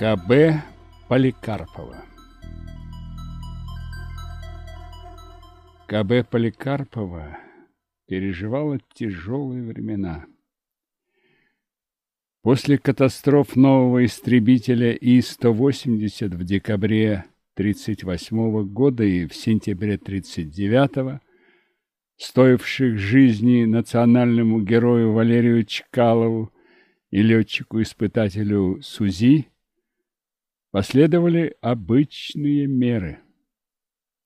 КБ Поликарпова. КБ Поликарпова переживала тяжелые времена. После катастроф нового истребителя И-180 в декабре 1938 года и в сентябре 1939 стоивших жизни национальному герою Валерию Чкалову и летчику-испытателю Сузи, последовали обычные меры.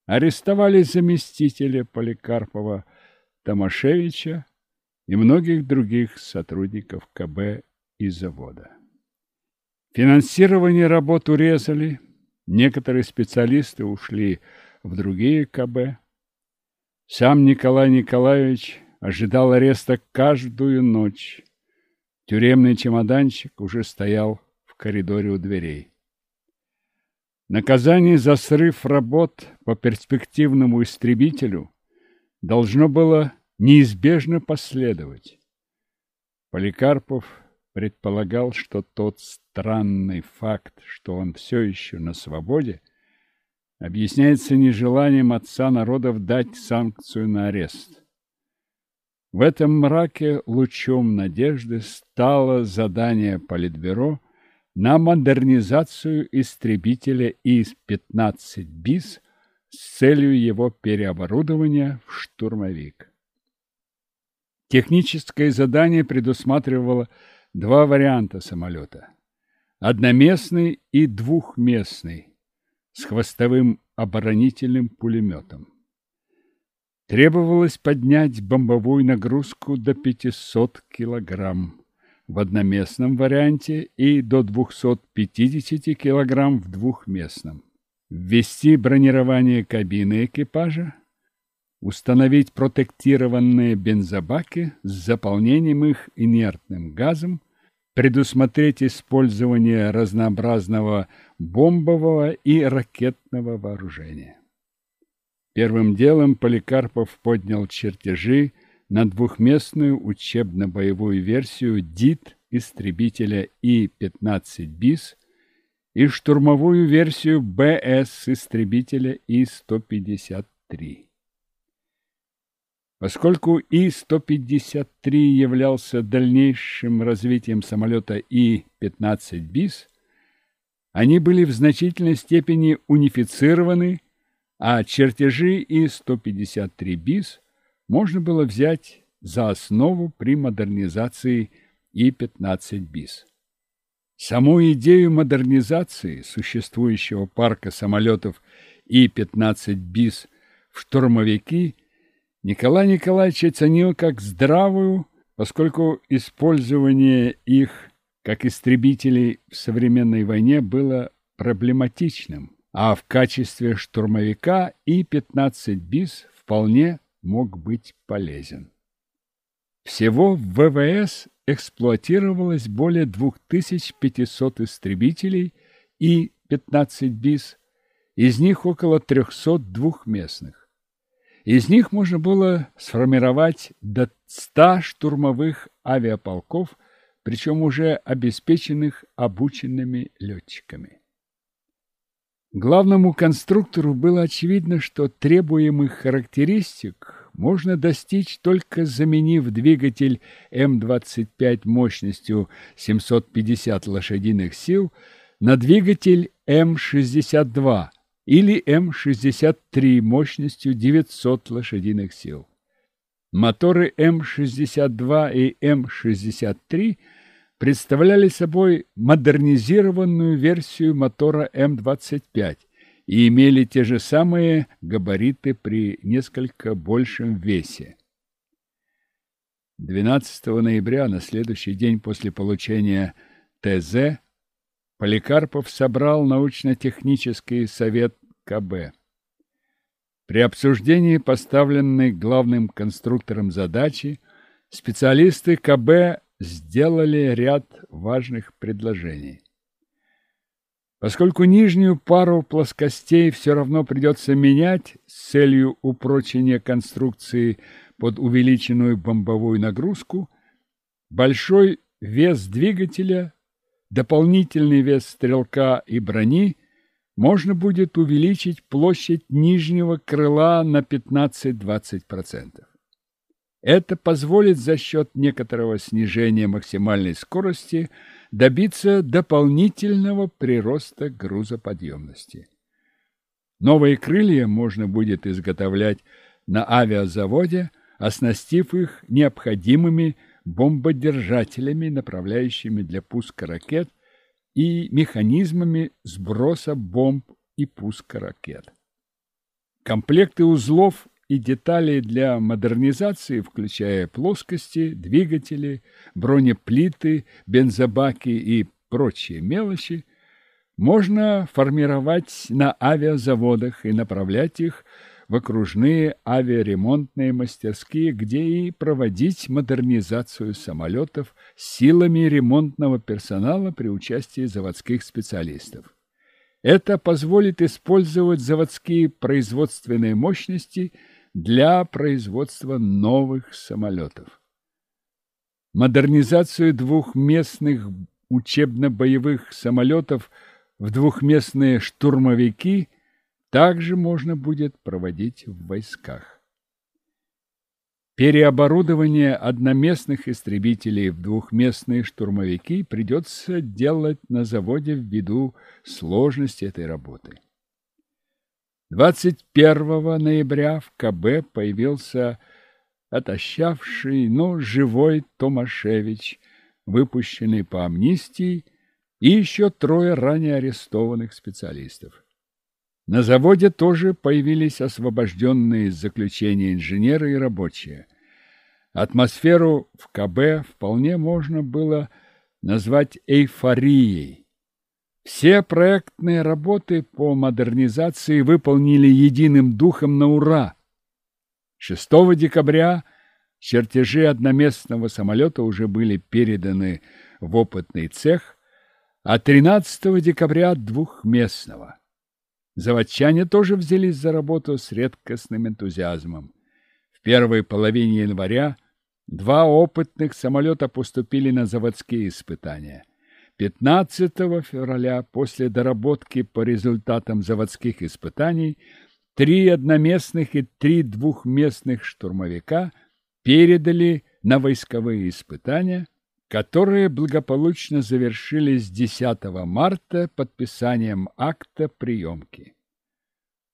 Арестовали заместителя Поликарпова Томашевича и многих других сотрудников КБ и завода. Финансирование работ урезали, некоторые специалисты ушли в другие КБ. Сам Николай Николаевич ожидал ареста каждую ночь. Тюремный чемоданчик уже стоял в коридоре у дверей. Наказание за срыв работ по перспективному истребителю должно было неизбежно последовать. Поликарпов предполагал, что тот странный факт, что он все еще на свободе, объясняется нежеланием отца народов дать санкцию на арест. В этом мраке лучом надежды стало задание Политбюро на модернизацию истребителя ИС-15 БИС с целью его переоборудования в штурмовик. Техническое задание предусматривало два варианта самолета – одноместный и двухместный с хвостовым оборонительным пулеметом. Требовалось поднять бомбовую нагрузку до 500 килограмм в одноместном варианте и до 250 килограмм в двухместном. Ввести бронирование кабины экипажа, установить протектированные бензобаки с заполнением их инертным газом, предусмотреть использование разнообразного бомбового и ракетного вооружения. Первым делом Поликарпов поднял чертежи на двухместную учебно-боевую версию ДИТ истребителя И-15 БИС и штурмовую версию БС истребителя И-153. Поскольку И-153 являлся дальнейшим развитием самолета И-15 БИС, они были в значительной степени унифицированы, а чертежи И-153 БИС можно было взять за основу при модернизации И-15 БИС. Саму идею модернизации существующего парка самолетов И-15 БИС в штурмовики Николай Николаевич оценил как здравую, поскольку использование их как истребителей в современной войне было проблематичным, а в качестве штурмовика И-15 БИС вполне мог быть полезен. Всего в ВВС эксплуатировалось более 2500 истребителей и 15 БИС, из них около 300 двухместных. Из них можно было сформировать до 100 штурмовых авиаполков, причем уже обеспеченных обученными летчиками. Главному конструктору было очевидно, что требуемых характеристик можно достичь только заменив двигатель М-25 мощностью 750 лошадиных сил на двигатель М-62 или М-63 мощностью 900 лошадиных сил. Моторы М-62 и М-63 – представляли собой модернизированную версию мотора М-25 и имели те же самые габариты при несколько большем весе. 12 ноября, на следующий день после получения ТЗ, Поликарпов собрал научно-технический совет КБ. При обсуждении поставленной главным конструктором задачи специалисты КБ сделали ряд важных предложений. Поскольку нижнюю пару плоскостей все равно придется менять с целью упрочения конструкции под увеличенную бомбовую нагрузку, большой вес двигателя дополнительный вес стрелка и брони можно будет увеличить площадь нижнего крыла на 15-20%. Это позволит за счет некоторого снижения максимальной скорости добиться дополнительного прироста грузоподъемности. Новые крылья можно будет изготовлять на авиазаводе, оснастив их необходимыми бомбодержателями, направляющими для пуска ракет, и механизмами сброса бомб и пуска ракет. Комплекты узлов и деталей для модернизации, включая плоскости, двигатели, бронеплиты, бензобаки и прочие мелочи, можно формировать на авиазаводах и направлять их в окружные авиаремонтные мастерские, где и проводить модернизацию самолетов силами ремонтного персонала при участии заводских специалистов. Это позволит использовать заводские производственные мощности – для производства новых самолетов. Модернизацию двухместных учебно-боевых самолетов в двухместные штурмовики также можно будет проводить в войсках. Переоборудование одноместных истребителей в двухместные штурмовики придется делать на заводе ввиду сложности этой работы. 21 ноября в КБ появился отощавший, но живой Томашевич, выпущенный по амнистии, и еще трое ранее арестованных специалистов. На заводе тоже появились освобожденные из заключения инженеры и рабочие. Атмосферу в КБ вполне можно было назвать эйфорией. Все проектные работы по модернизации выполнили единым духом на ура. 6 декабря чертежи одноместного самолета уже были переданы в опытный цех, а 13 декабря двухместного. Заводчане тоже взялись за работу с редкостным энтузиазмом. В первой половине января два опытных самолета поступили на заводские испытания – 15 февраля после доработки по результатам заводских испытаний три одноместных и три двухместных штурмовика передали на войсковые испытания, которые благополучно завершились 10 марта подписанием акта приемки.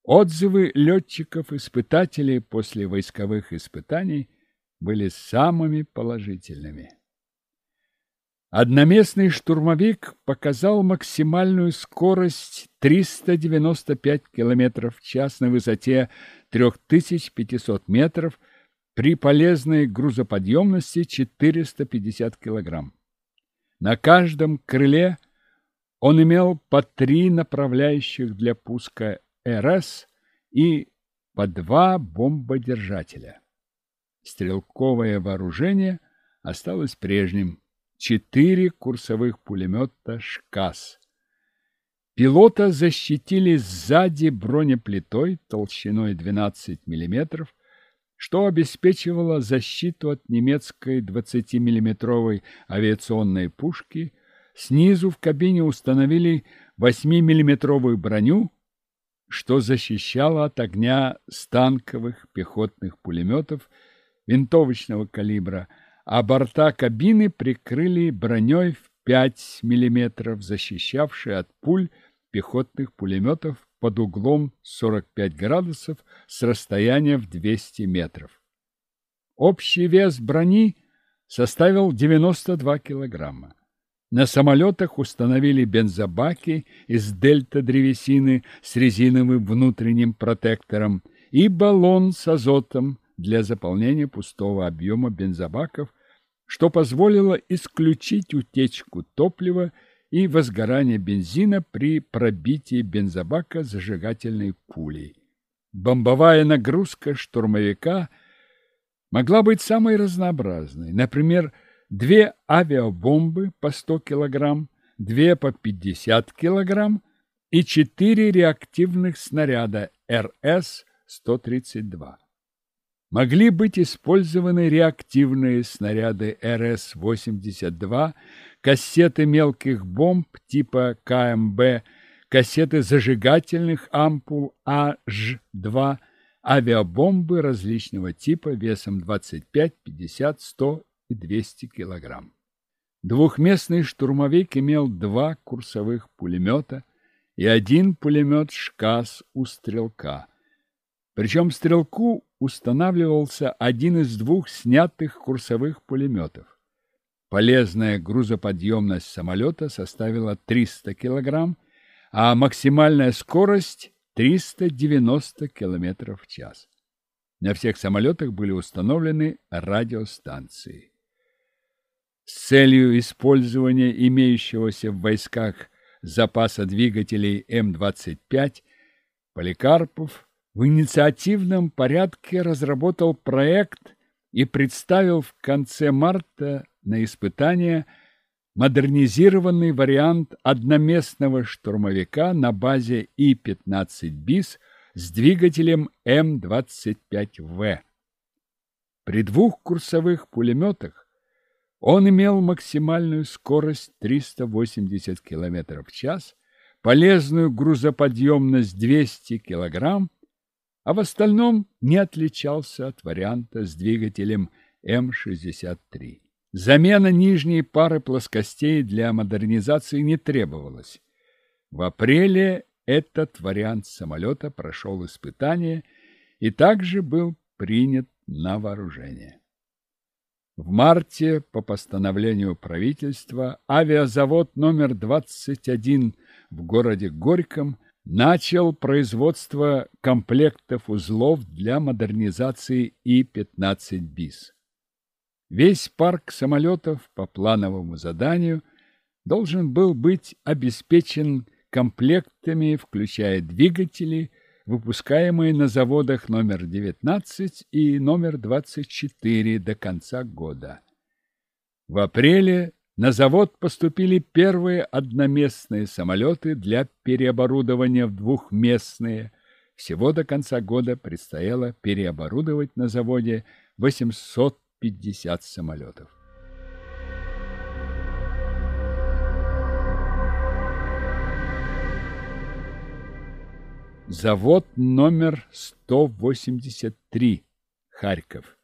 Отзывы летчиков-испытателей после войсковых испытаний были самыми положительными. Одноместный штурмовик показал максимальную скорость 395 км в час на высоте 3500 метров при полезной грузоподъемности 450 кг. На каждом крыле он имел по три направляющих для пуска РС и по два бомбодержателя. Стрелковое вооружение осталось прежним четыре курсовых пулемета «ШКАС». Пилота защитили сзади бронеплитой толщиной 12 мм, что обеспечивало защиту от немецкой 20-миллиметровой авиационной пушки. Снизу в кабине установили 8-миллиметровую броню, что защищало от огня станковых пехотных пулеметов винтовочного калибра – а борта кабины прикрыли броней в 5 мм, защищавшей от пуль пехотных пулеметов под углом 45 градусов с расстояния в 200 метров. Общий вес брони составил 92 килограмма. На самолетах установили бензобаки из дельта-древесины с резиновым внутренним протектором и баллон с азотом для заполнения пустого объема бензобаков, что позволило исключить утечку топлива и возгорание бензина при пробитии бензобака зажигательной пулей. Бомбовая нагрузка штурмовика могла быть самой разнообразной. Например, две авиабомбы по 100 килограмм, две по 50 килограмм и четыре реактивных снаряда РС-132. Могли быть использованы реактивные снаряды РС-82, кассеты мелких бомб типа КМБ, кассеты зажигательных ампул АЖ-2, авиабомбы различного типа весом 25, 50, 100 и 200 килограмм. Двухместный штурмовик имел два курсовых пулемета и один пулемет «ШКАС» у стрелка. Причем стрелку устанавливался один из двух снятых курсовых пулеметов. Полезная грузоподъемность самолета составила 300 килограмм, а максимальная скорость 390 км в час. На всех самолетах были установлены радиостанции. С целью использования имеющегося в войсках запаса двигателей М-25 Поликарпов в инициативном порядке разработал проект и представил в конце марта на испытание модернизированный вариант одноместного штурмовика на базе И-15 БИС с двигателем М-25В. При двух курсовых пулеметах он имел максимальную скорость 380 км в час, полезную грузоподъемность 200 кг, а в остальном не отличался от варианта с двигателем М-63. Замена нижней пары плоскостей для модернизации не требовалась. В апреле этот вариант самолета прошел испытание и также был принят на вооружение. В марте по постановлению правительства авиазавод номер 21 в городе Горьком начал производство комплектов узлов для модернизации И-15 БИС. Весь парк самолетов по плановому заданию должен был быть обеспечен комплектами, включая двигатели, выпускаемые на заводах номер 19 и номер 24 до конца года. В апреле на завод поступили первые одноместные самолеты для переоборудования в двухместные. Всего до конца года предстояло переоборудовать на заводе 800 50 самолетов. Завод номер 183, Харьков.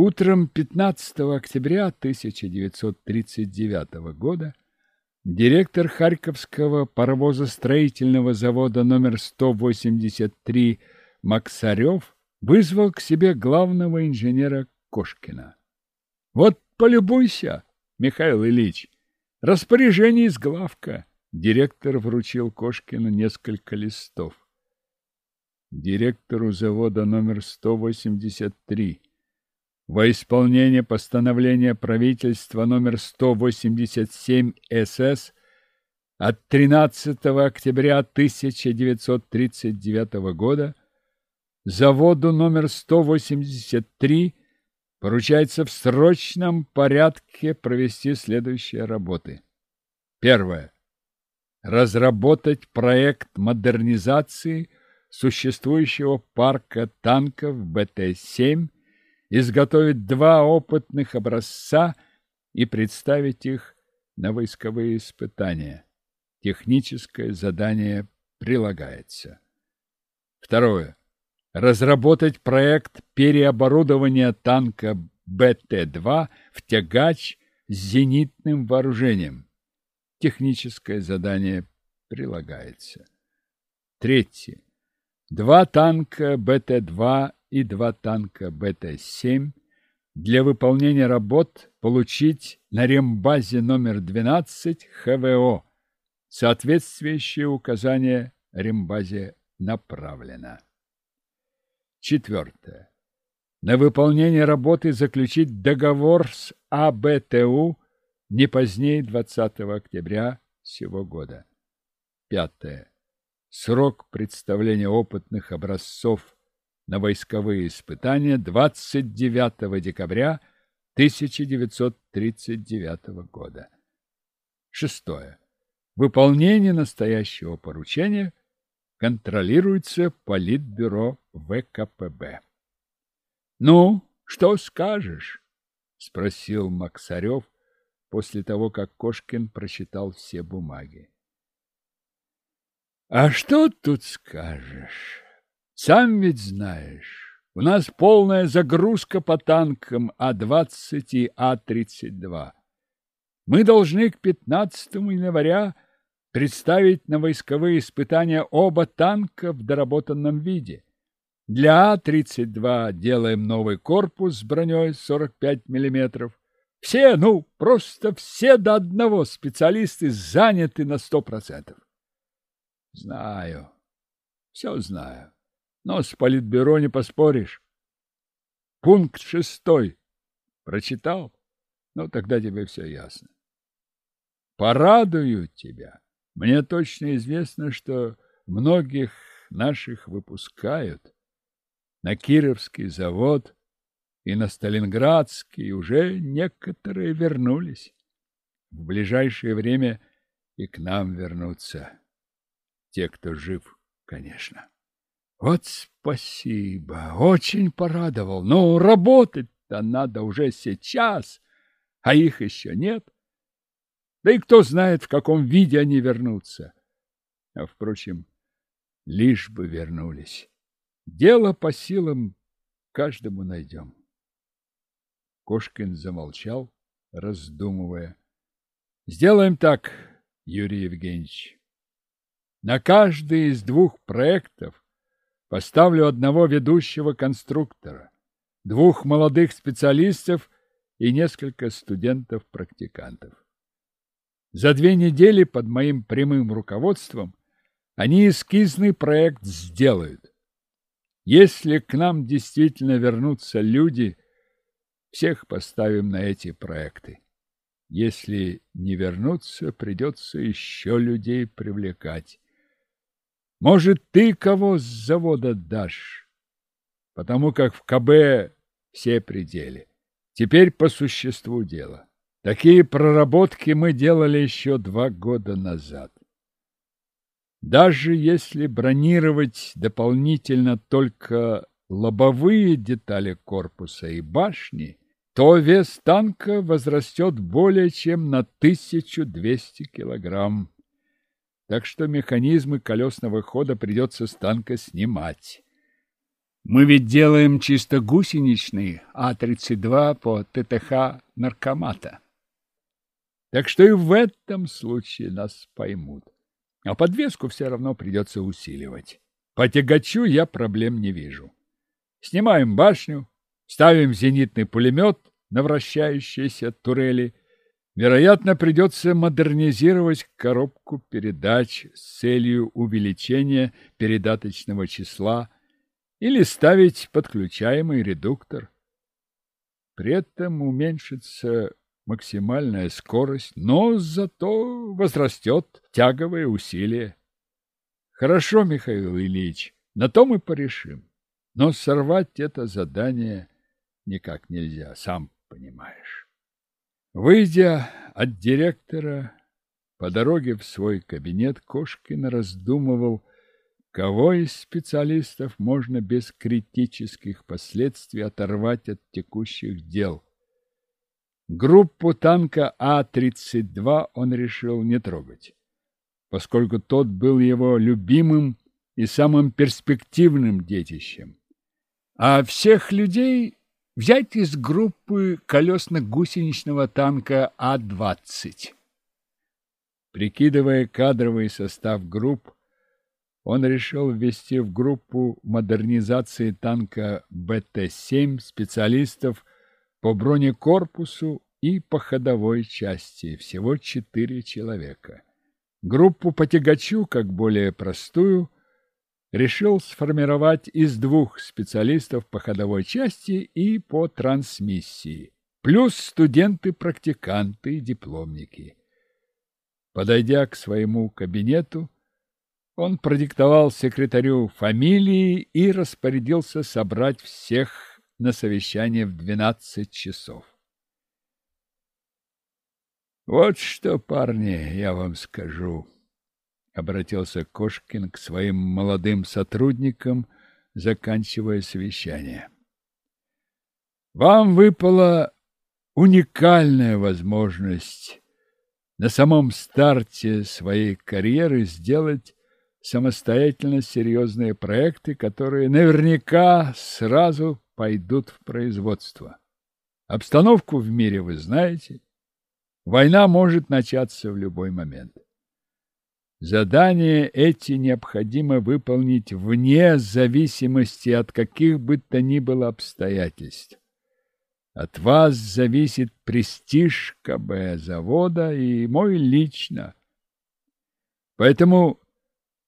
Утром 15 октября 1939 года директор Харьковского паровозостроительного завода номер 183 Максарев вызвал к себе главного инженера Кошкина. — Вот полюбуйся, Михаил Ильич, распоряжение из главка. Директор вручил Кошкину несколько листов. Директору завода номер 183. Во исполнение постановления правительства номер 187 СС от 13 октября 1939 года заводу номер 183 поручается в срочном порядке провести следующие работы. Первое. Разработать проект модернизации существующего парка танков БТ-7, изготовить два опытных образца и представить их на войсковые испытания. Техническое задание прилагается. Второе разработать проект переоборудования танка БТ-2 в тягач с зенитным вооружением. Техническое задание прилагается. Третье. Два танка БТ-2 и два танка БТ-7 для выполнения работ получить на рембазе номер 12 ХВО. Соответствующее указание рембазе направлено. Четвертое. На выполнение работы заключить договор с АБТУ не позднее 20 октября сего года. Пятое. Срок представления опытных образцов на войсковые испытания 29 декабря 1939 года. Шестое. Выполнение настоящего поручения контролируется Политбюро ВКПБ. Ну, что скажешь? спросил Максарев после того, как Кошкин прочитал все бумаги. А что тут скажешь? Сам ведь знаешь, у нас полная загрузка по танкам А-20 и А-32. Мы должны к 15 января представить на войсковые испытания оба танка в доработанном виде. Для А-32 делаем новый корпус с броней 45 мм. Все, ну, просто все до одного специалисты заняты на сто процентов. Знаю, все знаю, но с политбюро не поспоришь. Пункт шестой. Прочитал? Ну, тогда тебе все ясно. Порадую тебя. Мне точно известно, что многих наших выпускают. На Кировский завод и на Сталинградский уже некоторые вернулись. В ближайшее время и к нам вернутся. Те, кто жив, конечно. Вот спасибо, очень порадовал. Но работать-то надо уже сейчас, а их еще нет. Да и кто знает, в каком виде они вернутся. А, впрочем, лишь бы вернулись. Дело по силам каждому найдем. Кошкин замолчал, раздумывая. Сделаем так, Юрий Евгеньевич. На каждый из двух проектов поставлю одного ведущего конструктора, двух молодых специалистов и несколько студентов-практикантов. За две недели под моим прямым руководством они эскизный проект сделают. Если к нам действительно вернутся люди, всех поставим на эти проекты. Если не вернутся, придется еще людей привлекать. Может, ты кого с завода дашь? Потому как в КБ все пределы. Теперь по существу дела. Такие проработки мы делали еще два года назад. Даже если бронировать дополнительно только лобовые детали корпуса и башни, то вес танка возрастет более чем на 1200 килограмм. Так что механизмы колесного хода придется с танка снимать. Мы ведь делаем чисто гусеничный А-32 по ТТХ наркомата. Так что и в этом случае нас поймут. А подвеску все равно придется усиливать. По тягачу я проблем не вижу. Снимаем башню, ставим зенитный пулемет на вращающиеся турели. Вероятно, придется модернизировать коробку передач с целью увеличения передаточного числа или ставить подключаемый редуктор. При этом уменьшится максимальная скорость, но зато возрастет тяговое усилие. Хорошо, Михаил Ильич, на то мы порешим. Но сорвать это задание никак нельзя, сам понимаешь. Выйдя от директора, по дороге в свой кабинет Кошкин раздумывал, кого из специалистов можно без критических последствий оторвать от текущих дел – Группу танка А-32 он решил не трогать, поскольку тот был его любимым и самым перспективным детищем. А всех людей взять из группы колесно-гусеничного танка А-20. Прикидывая кадровый состав групп, он решил ввести в группу модернизации танка БТ-7 специалистов по бронекорпусу и по ходовой части, всего четыре человека. Группу по тягачу, как более простую, решил сформировать из двух специалистов по ходовой части и по трансмиссии, плюс студенты-практиканты и дипломники. Подойдя к своему кабинету, он продиктовал секретарю фамилии и распорядился собрать всех на совещание в двенадцать часов. Вот что, парни, я вам скажу, обратился Кошкин к своим молодым сотрудникам, заканчивая совещание. Вам выпала уникальная возможность на самом старте своей карьеры сделать самостоятельно серьезные проекты, которые наверняка сразу пойдут в производство. Обстановку в мире вы знаете. Война может начаться в любой момент. Задания эти необходимо выполнить вне зависимости от каких бы то ни было обстоятельств. От вас зависит престиж КБ завода и мой лично. Поэтому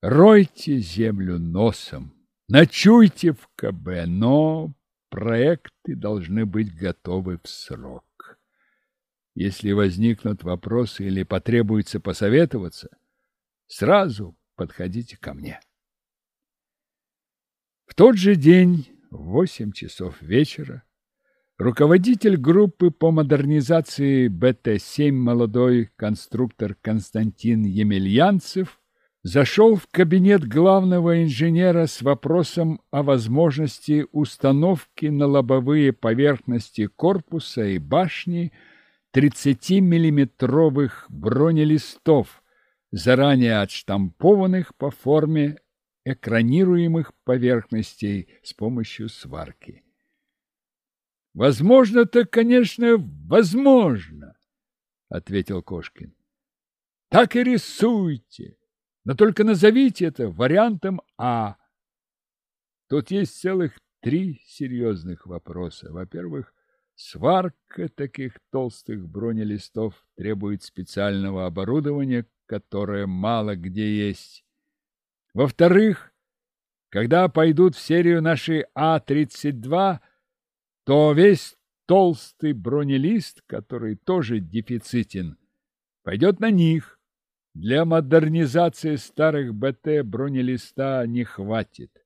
ройте землю носом, ночуйте в КБ, но проекты должны быть готовы в срок. Если возникнут вопросы или потребуется посоветоваться, сразу подходите ко мне. В тот же день в восемь часов вечера Руководитель группы по модернизации БТ-7 молодой конструктор Константин Емельянцев зашел в кабинет главного инженера с вопросом о возможности установки на лобовые поверхности корпуса и башни 30-миллиметровых бронелистов, заранее отштампованных по форме экранируемых поверхностей с помощью сварки. Возможно-то, конечно, возможно, ответил Кошкин. Так и рисуйте, но только назовите это вариантом А. Тут есть целых три серьезных вопроса. Во-первых, сварка таких толстых бронелистов требует специального оборудования, которое мало где есть. Во-вторых, когда пойдут в серию наши А-32, то весь толстый бронелист, который тоже дефицитен, пойдет на них. Для модернизации старых БТ бронелиста не хватит.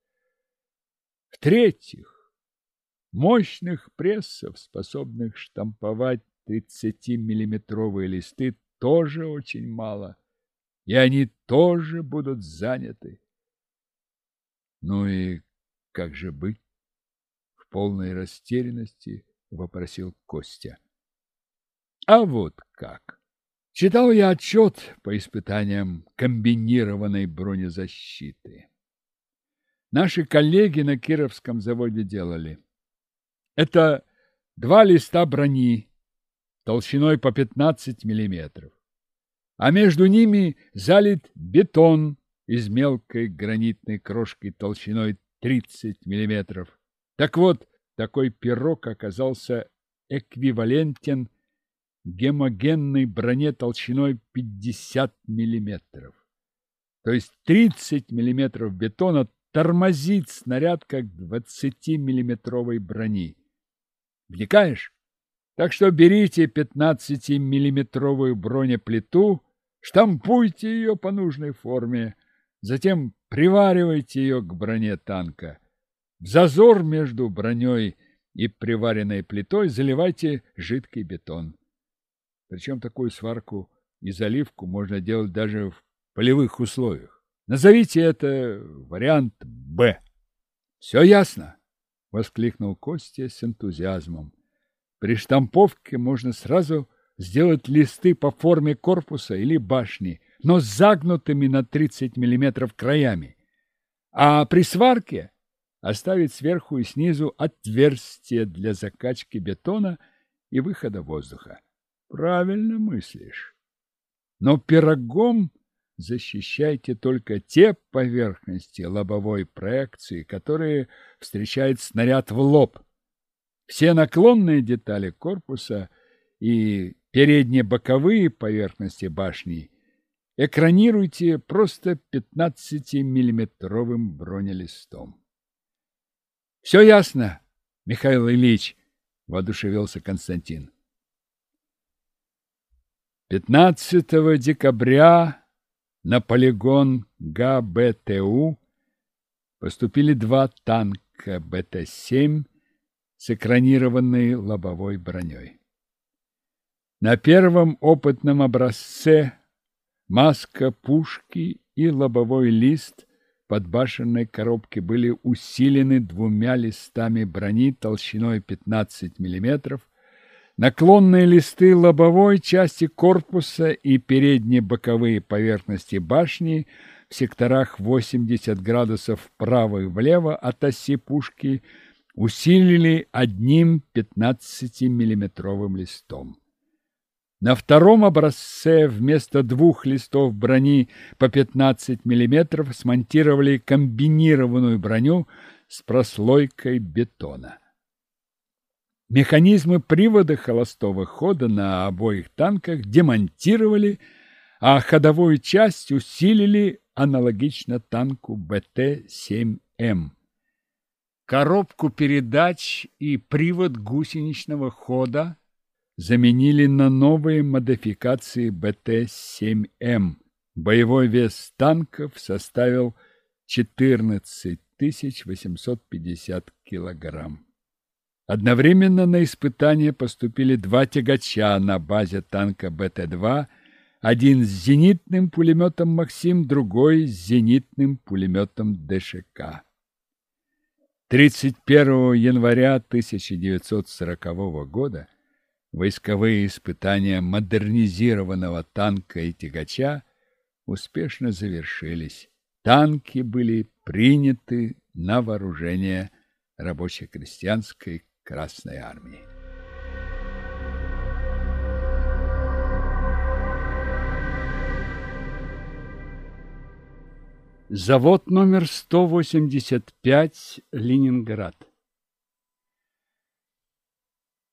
В-третьих, мощных прессов, способных штамповать 30-миллиметровые листы, тоже очень мало, и они тоже будут заняты. Ну и как же быть? полной растерянности вопросил Костя. А вот как. Читал я отчет по испытаниям комбинированной бронезащиты. Наши коллеги на Кировском заводе делали. Это два листа брони толщиной по 15 миллиметров, а между ними залит бетон из мелкой гранитной крошки толщиной 30 миллиметров. Так вот, такой пирог оказался эквивалентен гемогенной броне толщиной 50 миллиметров. То есть 30 миллиметров бетона тормозит снаряд как 20-миллиметровой брони. Вникаешь? Так что берите 15-миллиметровую бронеплиту, штампуйте ее по нужной форме, затем приваривайте ее к броне танка. В зазор между броней и приваренной плитой заливайте жидкий бетон. Причем такую сварку и заливку можно делать даже в полевых условиях. Назовите это вариант «Б». «Все ясно?» — воскликнул Костя с энтузиазмом. «При штамповке можно сразу сделать листы по форме корпуса или башни, но с загнутыми на 30 мм краями. А при сварке оставить сверху и снизу отверстие для закачки бетона и выхода воздуха. Правильно мыслишь. Но пирогом защищайте только те поверхности лобовой проекции, которые встречает снаряд в лоб. Все наклонные детали корпуса и передне-боковые поверхности башни экранируйте просто 15-миллиметровым бронелистом. Все ясно, Михаил Ильич, воодушевился Константин. 15 декабря на полигон ГБТУ поступили два танка БТ-7 с экранированной лобовой броней. На первом опытном образце маска пушки и лобовой лист подбашенной коробки были усилены двумя листами брони толщиной 15 мм, наклонные листы лобовой части корпуса и передние боковые поверхности башни в секторах 80 градусов вправо и влево от оси пушки усилили одним 15-миллиметровым листом. На втором образце вместо двух листов брони по 15 мм смонтировали комбинированную броню с прослойкой бетона. Механизмы привода холостого хода на обоих танках демонтировали, а ходовую часть усилили аналогично танку БТ-7М. Коробку передач и привод гусеничного хода заменили на новые модификации БТ-7М. Боевой вес танков составил 14 850 килограмм. Одновременно на испытания поступили два тягача на базе танка БТ-2, один с зенитным пулеметом «Максим», другой с зенитным пулеметом ДШК. 31 января 1940 года войсковые испытания модернизированного танка и тягача успешно завершились. Танки были приняты на вооружение рабоче-крестьянской Красной Армии. Завод номер 185, Ленинград.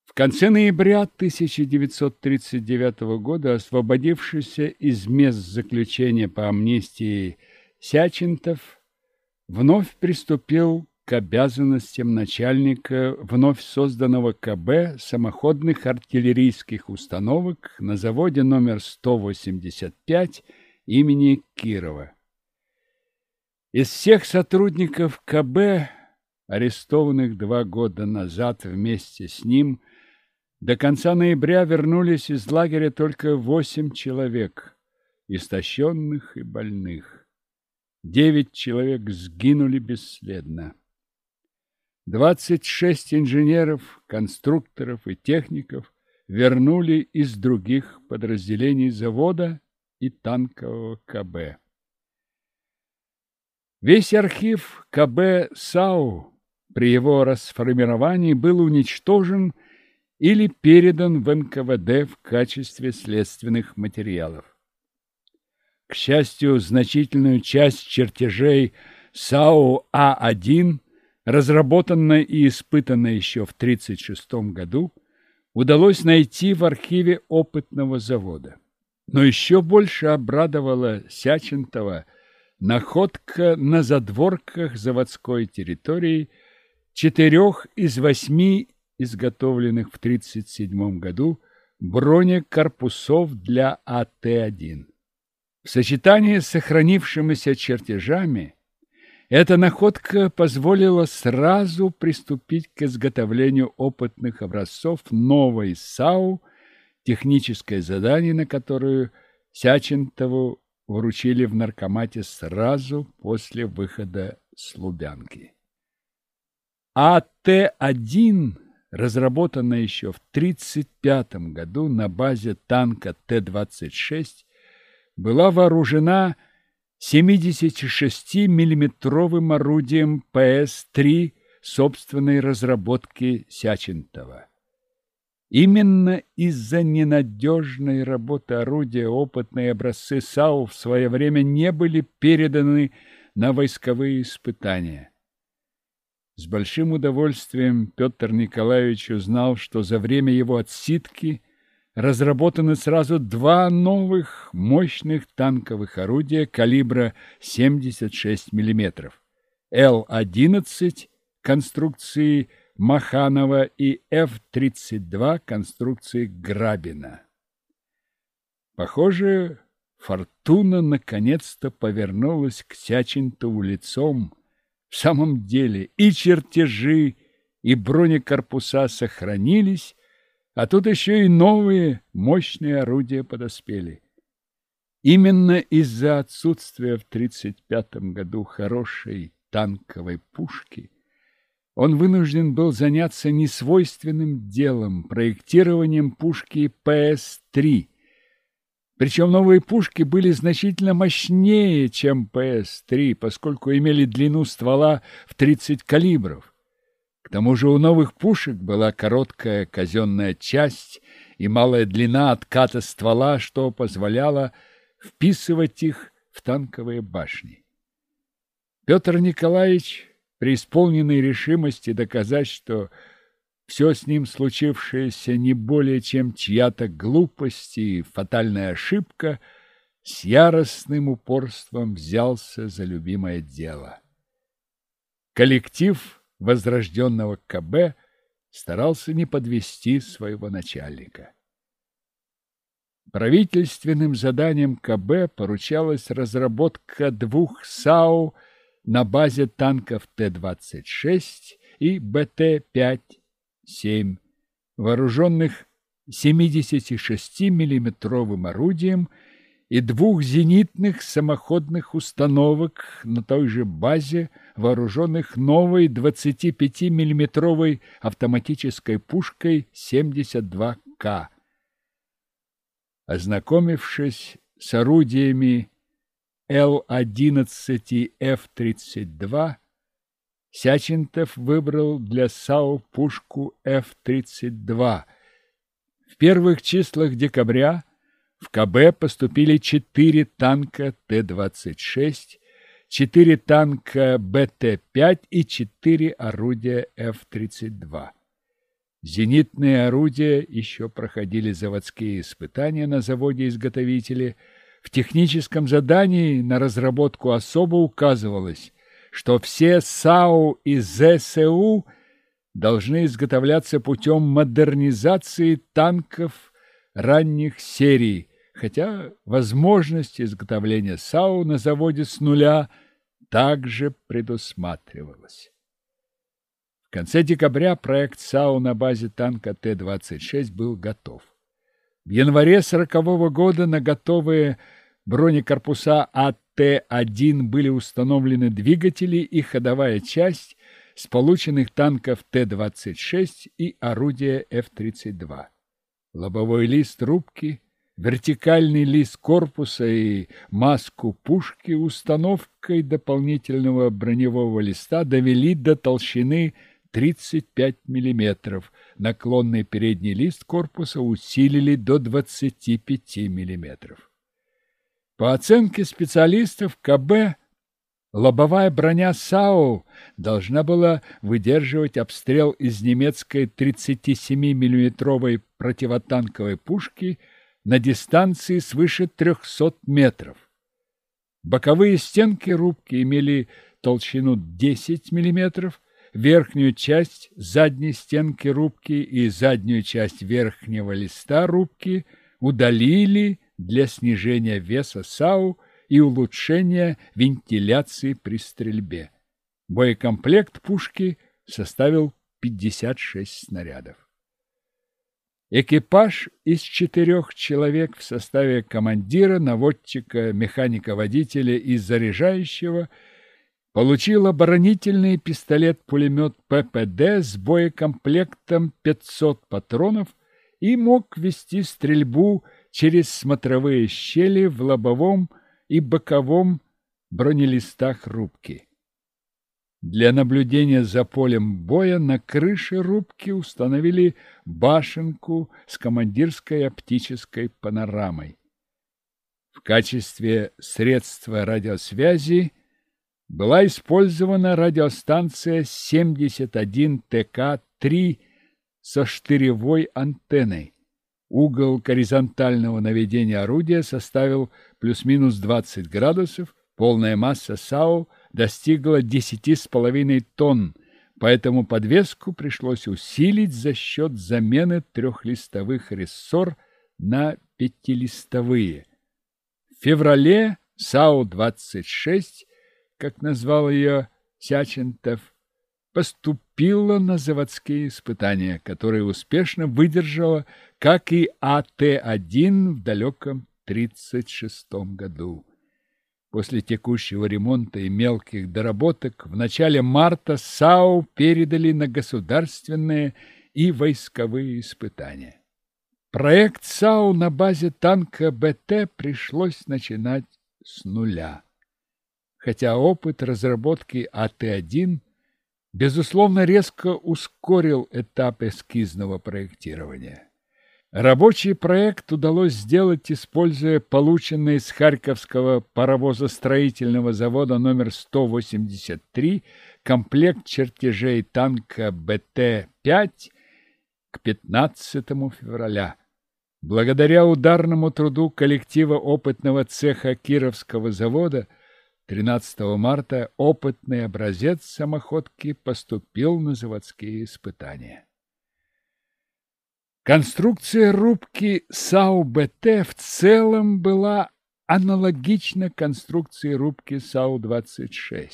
В конце ноября 1939 года освободившийся из мест заключения по амнистии Сячентов вновь приступил к обязанностям начальника вновь созданного КБ самоходных артиллерийских установок на заводе номер 185 имени Кирова. Из всех сотрудников КБ, арестованных два года назад вместе с ним, до конца ноября вернулись из лагеря только восемь человек, истощенных и больных. Девять человек сгинули бесследно. Двадцать шесть инженеров, конструкторов и техников вернули из других подразделений завода и танкового КБ. Весь архив КБ САУ при его расформировании был уничтожен или передан в НКВД в качестве следственных материалов. К счастью, значительную часть чертежей САУ А1, разработанная и испытанная еще в 1936 году, удалось найти в архиве опытного завода. Но еще больше обрадовала Сячентова находка на задворках заводской территории четырех из восьми изготовленных в 1937 году бронекорпусов для АТ-1. В сочетании с сохранившимися чертежами эта находка позволила сразу приступить к изготовлению опытных образцов новой САУ, техническое задание на которое Сячентову вручили в наркомате сразу после выхода с Лубянки. АТ-1 разработанная еще в 1935 году на базе танка Т-26, была вооружена 76-миллиметровым орудием ПС-3 собственной разработки Сячентова. Именно из-за ненадежной работы орудия опытные образцы САУ в свое время не были переданы на войсковые испытания. С большим удовольствием Петр Николаевич узнал, что за время его отсидки разработаны сразу два новых мощных танковых орудия калибра 76 мм. Л-11 конструкции Маханова и Ф-32 конструкции Грабина. Похоже, фортуна наконец-то повернулась к Сячинтову лицом, в самом деле и чертежи, и бронекорпуса сохранились, а тут еще и новые мощные орудия подоспели. Именно из-за отсутствия в 1935 году хорошей танковой пушки он вынужден был заняться несвойственным делом – проектированием пушки ПС-3. Причем новые пушки были значительно мощнее, чем ПС-3, поскольку имели длину ствола в 30 калибров. К тому же у новых пушек была короткая казенная часть и малая длина отката ствола, что позволяло вписывать их в танковые башни. Петр Николаевич, преисполненный решимости доказать, что все с ним случившееся не более чем чья-то глупость и фатальная ошибка, с яростным упорством взялся за любимое дело. Коллектив возрожденного КБ старался не подвести своего начальника. Правительственным заданием КБ поручалась разработка двух САУ на базе танков Т-26 и БТ-5-7, вооруженных 76 миллиметровым орудием и двух зенитных самоходных установок на той же базе, вооруженных новой 25 миллиметровой автоматической пушкой 72К Ознакомившись с орудиями Л-11 и Ф-32, Сячинтов выбрал для САУ пушку Ф-32. В первых числах декабря в КБ поступили четыре танка Т-26, четыре танка БТ-5 и четыре орудия Ф-32. Зенитные орудия еще проходили заводские испытания на заводе-изготовителе. В техническом задании на разработку особо указывалось, что все САУ и ЗСУ должны изготовляться путем модернизации танков ранних серий, хотя возможность изготовления САУ на заводе с нуля также предусматривалась. В конце декабря проект САУ на базе танка Т-26 был готов. В январе сорокового года на готовые бронекорпуса АТ-1 были установлены двигатели и ходовая часть с полученных танков Т-26 и орудия Ф-32. Лобовой лист рубки, вертикальный лист корпуса и маску пушки установкой дополнительного броневого листа довели до толщины 35 мм. Наклонный передний лист корпуса усилили до 25 мм. По оценке специалистов КБ, лобовая броня САУ должна была выдерживать обстрел из немецкой 37 миллиметровой противотанковой пушки на дистанции свыше 300 метров. Боковые стенки рубки имели толщину 10 миллиметров, верхнюю часть задней стенки рубки и заднюю часть верхнего листа рубки удалили для снижения веса САУ и улучшения вентиляции при стрельбе. Боекомплект пушки составил 56 снарядов. Экипаж из четырех человек в составе командира, наводчика, механика-водителя и заряжающего – получил оборонительный пистолет-пулемет ППД с боекомплектом 500 патронов и мог вести стрельбу через смотровые щели в лобовом и боковом бронелистах рубки. Для наблюдения за полем боя на крыше рубки установили башенку с командирской оптической панорамой. В качестве средства радиосвязи была использована радиостанция 71ТК-3 со штыревой антенной. Угол горизонтального наведения орудия составил плюс-минус 20 градусов, полная масса САУ достигла 10,5 тонн, поэтому подвеску пришлось усилить за счет замены трехлистовых рессор на пятилистовые. В феврале САУ-26 как назвал ее Сячентов, поступила на заводские испытания, которые успешно выдержала, как и АТ-1 в далеком 1936 году. После текущего ремонта и мелких доработок в начале марта САУ передали на государственные и войсковые испытания. Проект САУ на базе танка БТ пришлось начинать с нуля. Хотя опыт разработки АТ-1 безусловно резко ускорил этап эскизного проектирования. Рабочий проект удалось сделать, используя полученный с Харьковского паровозостроительного завода номер 183 комплект чертежей танка БТ-5 к 15 февраля. Благодаря ударному труду коллектива опытного цеха Кировского завода 13 марта опытный образец самоходки поступил на заводские испытания. Конструкция рубки САУ-БТ в целом была аналогична конструкции рубки САУ-26.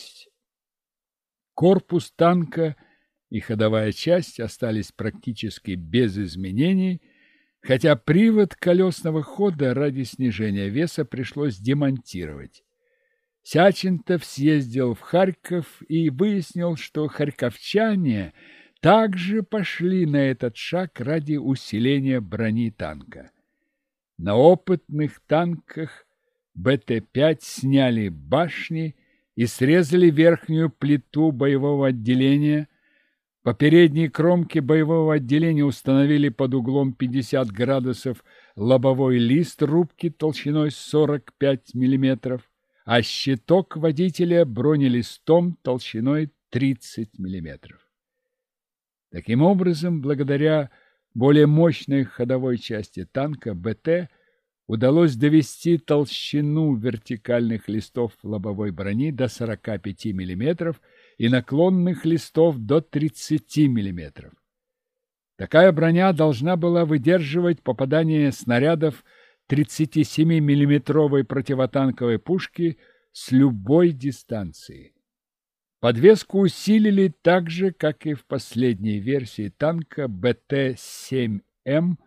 Корпус танка и ходовая часть остались практически без изменений, хотя привод колесного хода ради снижения веса пришлось демонтировать. Сячентов съездил в Харьков и выяснил, что харьковчане – также пошли на этот шаг ради усиления брони танка. На опытных танках БТ-5 сняли башни и срезали верхнюю плиту боевого отделения. По передней кромке боевого отделения установили под углом 50 градусов лобовой лист рубки толщиной 45 мм, а щиток водителя бронелистом толщиной 30 мм. Таким образом, благодаря более мощной ходовой части танка БТ удалось довести толщину вертикальных листов лобовой брони до 45 мм и наклонных листов до 30 мм. Такая броня должна была выдерживать попадание снарядов 37 миллиметровой противотанковой пушки с любой дистанции. Подвеску усилили так же, как и в последней версии танка БТ-7М.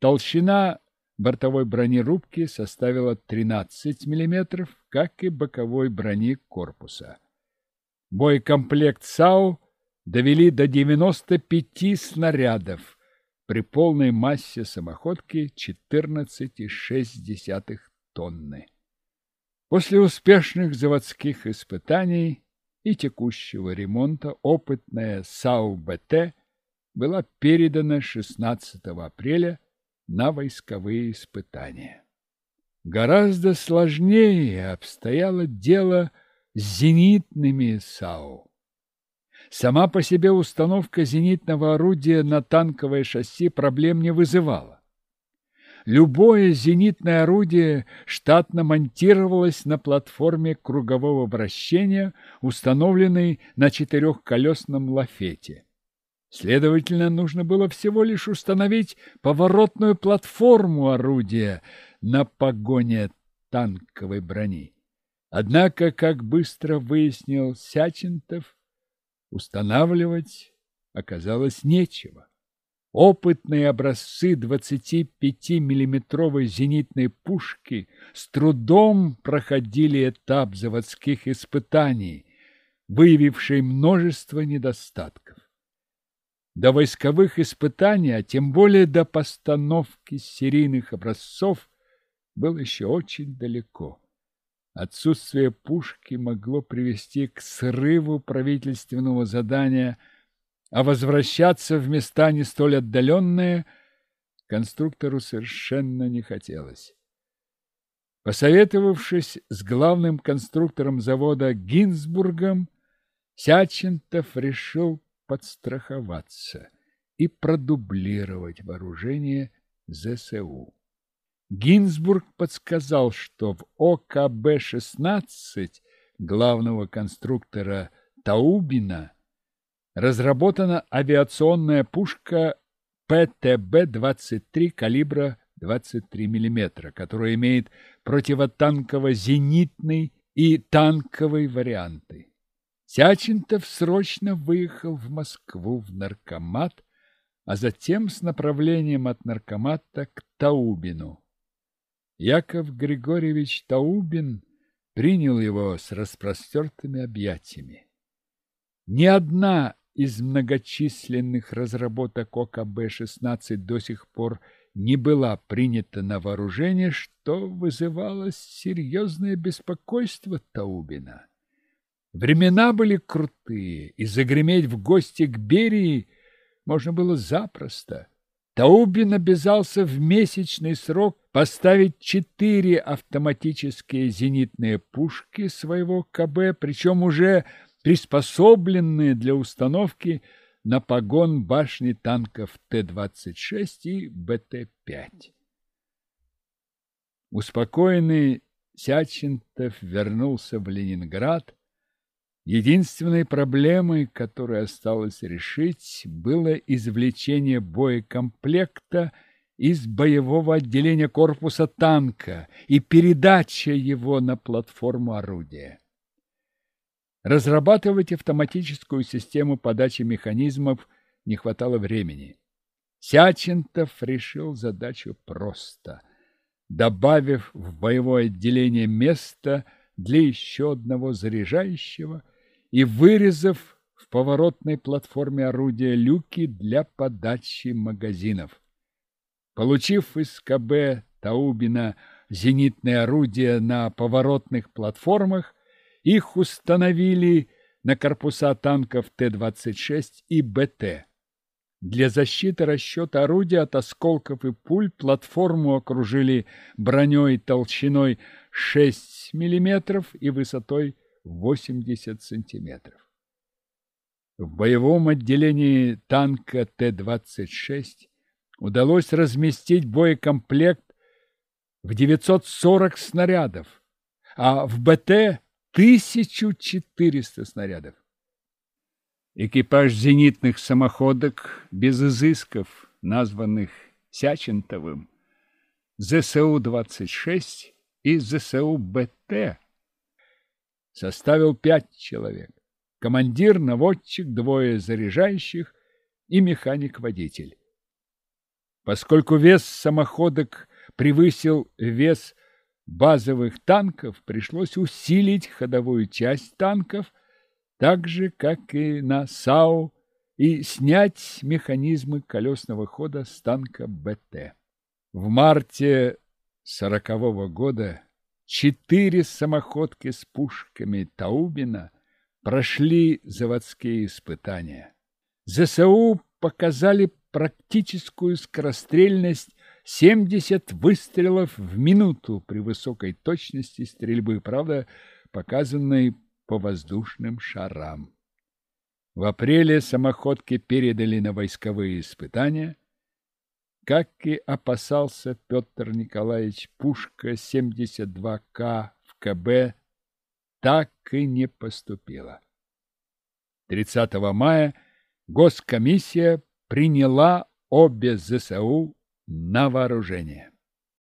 Толщина бортовой бронерубки составила 13 мм, как и боковой брони корпуса. Боекомплект САУ довели до 95 снарядов при полной массе самоходки 14,6 тонны. После успешных заводских испытаний и текущего ремонта опытная САУ-БТ была передана 16 апреля на войсковые испытания. Гораздо сложнее обстояло дело с зенитными САУ. Сама по себе установка зенитного орудия на танковое шасси проблем не вызывала. Любое зенитное орудие штатно монтировалось на платформе кругового вращения, установленной на четырехколесном лафете. Следовательно, нужно было всего лишь установить поворотную платформу орудия на погоне танковой брони. Однако, как быстро выяснил Сячентов, устанавливать оказалось нечего. Опытные образцы 25-миллиметровой зенитной пушки с трудом проходили этап заводских испытаний, выявивший множество недостатков. До войсковых испытаний, а тем более до постановки серийных образцов, было еще очень далеко. Отсутствие пушки могло привести к срыву правительственного задания – а возвращаться в места не столь отдаленные конструктору совершенно не хотелось. Посоветовавшись с главным конструктором завода Гинзбургом, Сячентов решил подстраховаться и продублировать вооружение ЗСУ. Гинзбург подсказал, что в ОКБ-16 главного конструктора Таубина разработана авиационная пушка ПТБ-23 калибра 23 мм, которая имеет противотанково-зенитный и танковый варианты. Сячинтов срочно выехал в Москву в наркомат, а затем с направлением от наркомата к Таубину. Яков Григорьевич Таубин принял его с распростертыми объятиями. Ни одна из многочисленных разработок ОКБ-16 до сих пор не была принята на вооружение, что вызывало серьезное беспокойство Таубина. Времена были крутые, и загреметь в гости к Берии можно было запросто. Таубин обязался в месячный срок поставить четыре автоматические зенитные пушки своего КБ, причем уже приспособленные для установки на погон башни танков Т-26 и БТ-5. Успокоенный Сячентов вернулся в Ленинград, Единственной проблемой, которую осталось решить, было извлечение боекомплекта из боевого отделения корпуса танка и передача его на платформу орудия. Разрабатывать автоматическую систему подачи механизмов не хватало времени. Сячентов решил задачу просто, добавив в боевое отделение место для еще одного заряжающего – и вырезав в поворотной платформе орудия люки для подачи магазинов. Получив из КБ Таубина зенитные орудия на поворотных платформах, их установили на корпуса танков Т-26 и БТ. Для защиты расчета орудия от осколков и пуль платформу окружили броней толщиной 6 мм и высотой 80 сантиметров. В боевом отделении танка Т-26 удалось разместить боекомплект в 940 снарядов, а в БТ – 1400 снарядов. Экипаж зенитных самоходок без изысков, названных Сячентовым, ЗСУ-26 и ЗСУ-БТ составил пять человек. Командир, наводчик, двое заряжающих и механик-водитель. Поскольку вес самоходок превысил вес базовых танков, пришлось усилить ходовую часть танков, так же, как и на САУ, и снять механизмы колесного хода с танка БТ. В марте сорокового года Четыре самоходки с пушками Таубина прошли заводские испытания. ЗСУ показали практическую скорострельность 70 выстрелов в минуту при высокой точности стрельбы, правда, показанной по воздушным шарам. В апреле самоходки передали на войсковые испытания – как и опасался Петр Николаевич, пушка 72К в КБ так и не поступила. 30 мая Госкомиссия приняла обе ЗСУ на вооружение.